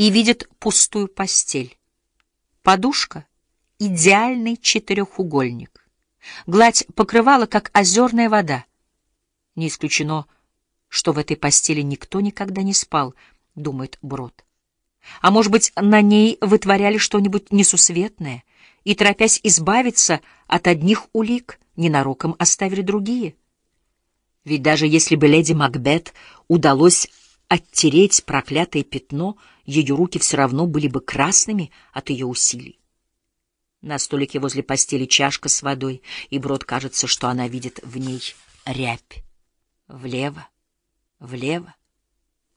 и видит пустую постель. Подушка — идеальный четырехугольник. Гладь покрывала, как озерная вода. Не исключено, что в этой постели никто никогда не спал, думает Брод. А может быть, на ней вытворяли что-нибудь несусветное и, торопясь избавиться от одних улик, ненароком оставили другие. Ведь даже если бы леди Макбет удалось оттереть проклятое пятно, ее руки все равно были бы красными от ее усилий. На столике возле постели чашка с водой, и Брод кажется, что она видит в ней рябь. Влево, влево.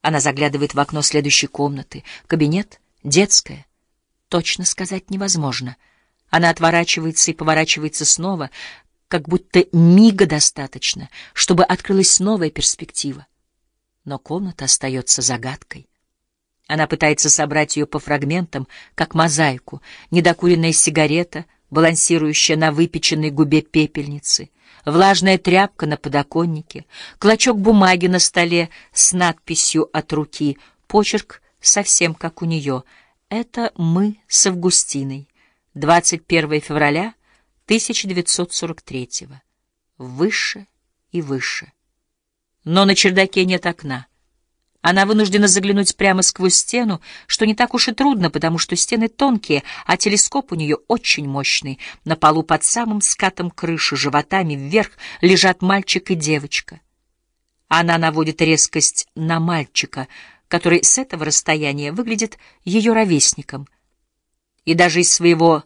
Она заглядывает в окно следующей комнаты. Кабинет? Детская? Точно сказать невозможно. Она отворачивается и поворачивается снова, как будто мига достаточно, чтобы открылась новая перспектива. Но комната остается загадкой. Она пытается собрать ее по фрагментам, как мозаику, недокуренная сигарета, балансирующая на выпеченной губе пепельницы, влажная тряпка на подоконнике, клочок бумаги на столе с надписью от руки, почерк совсем как у нее. Это мы с Августиной. 21 февраля 1943 -го. Выше и выше. Но на чердаке нет окна. Она вынуждена заглянуть прямо сквозь стену, что не так уж и трудно, потому что стены тонкие, а телескоп у нее очень мощный. На полу под самым скатом крыши, животами вверх, лежат мальчик и девочка. Она наводит резкость на мальчика, который с этого расстояния выглядит ее ровесником. И даже из своего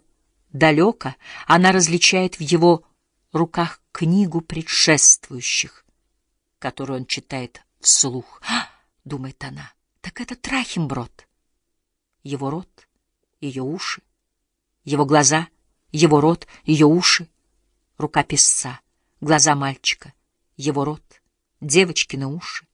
далека она различает в его руках книгу предшествующих, которую он читает вслух. «А!» Думает она. Так это Трахимброд. Его рот, ее уши, его глаза, его рот, ее уши, рука песца, глаза мальчика, его рот, девочки на уши.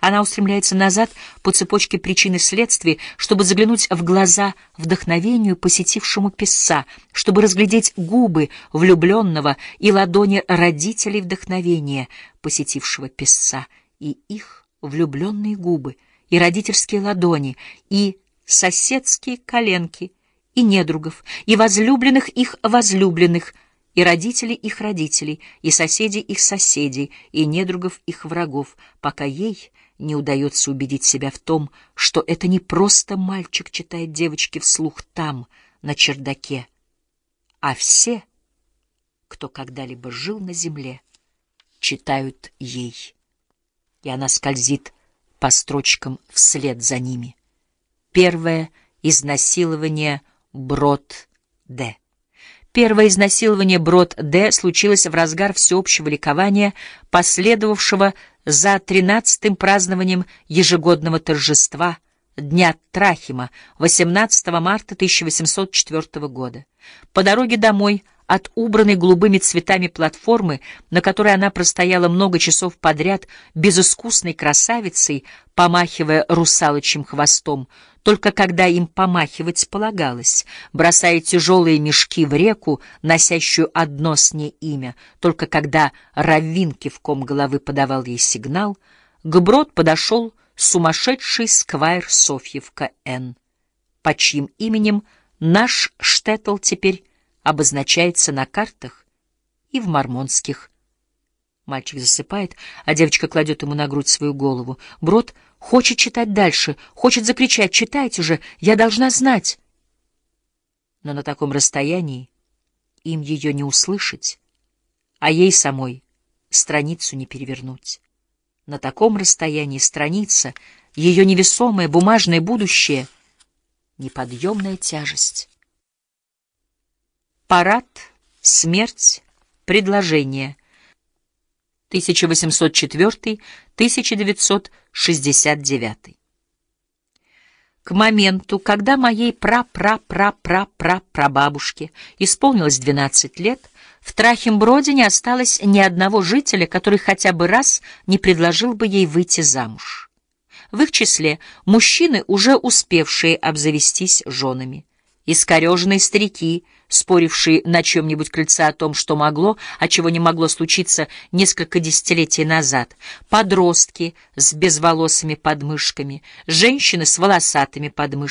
Она устремляется назад по цепочке причин и следствий, чтобы заглянуть в глаза вдохновению, посетившему писца, чтобы разглядеть губы влюбленного и ладони родителей вдохновения, посетившего писца, и их влюбленные губы, и родительские ладони, и соседские коленки, и недругов, и возлюбленных их возлюбленных, и родителей их родителей, и соседей их соседей, и недругов их врагов, пока ей не удается убедить себя в том, что это не просто мальчик читает девочке вслух там, на чердаке, а все, кто когда-либо жил на земле, читают ей и она скользит по строчкам вслед за ними. Первое изнасилование Брод-Д. Первое изнасилование Брод-Д случилось в разгар всеобщего ликования, последовавшего за тринадцатым празднованием ежегодного торжества Дня Трахима 18 марта 1804 года. По дороге домой от убранной голубыми цветами платформы, на которой она простояла много часов подряд, безыскусной красавицей, помахивая русалочьим хвостом, только когда им помахивать полагалось, бросая тяжелые мешки в реку, носящую одно с ней имя, только когда Раввин кивком головы подавал ей сигнал, к брод подошел сумасшедший сквайр Софьевка Н., под чьим именем наш Штеттл теперь обозначается на картах и в мормонских. Мальчик засыпает, а девочка кладет ему на грудь свою голову. Брод хочет читать дальше, хочет закричать «Читайте же! Я должна знать!» Но на таком расстоянии им ее не услышать, а ей самой страницу не перевернуть. На таком расстоянии страница, ее невесомое бумажное будущее — неподъемная тяжесть. Парад, смерть, предложение. 1804-1969. К моменту, когда моей пра-пра-пра-пра-пра-прабабушке исполнилось 12 лет, в Трахимброде не осталось ни одного жителя, который хотя бы раз не предложил бы ей выйти замуж. В их числе мужчины, уже успевшие обзавестись женами, искореженные старики — спорившие на чем-нибудь крыльца о том, что могло, а чего не могло случиться несколько десятилетий назад, подростки с безволосыми подмышками, женщины с волосатыми подмышками,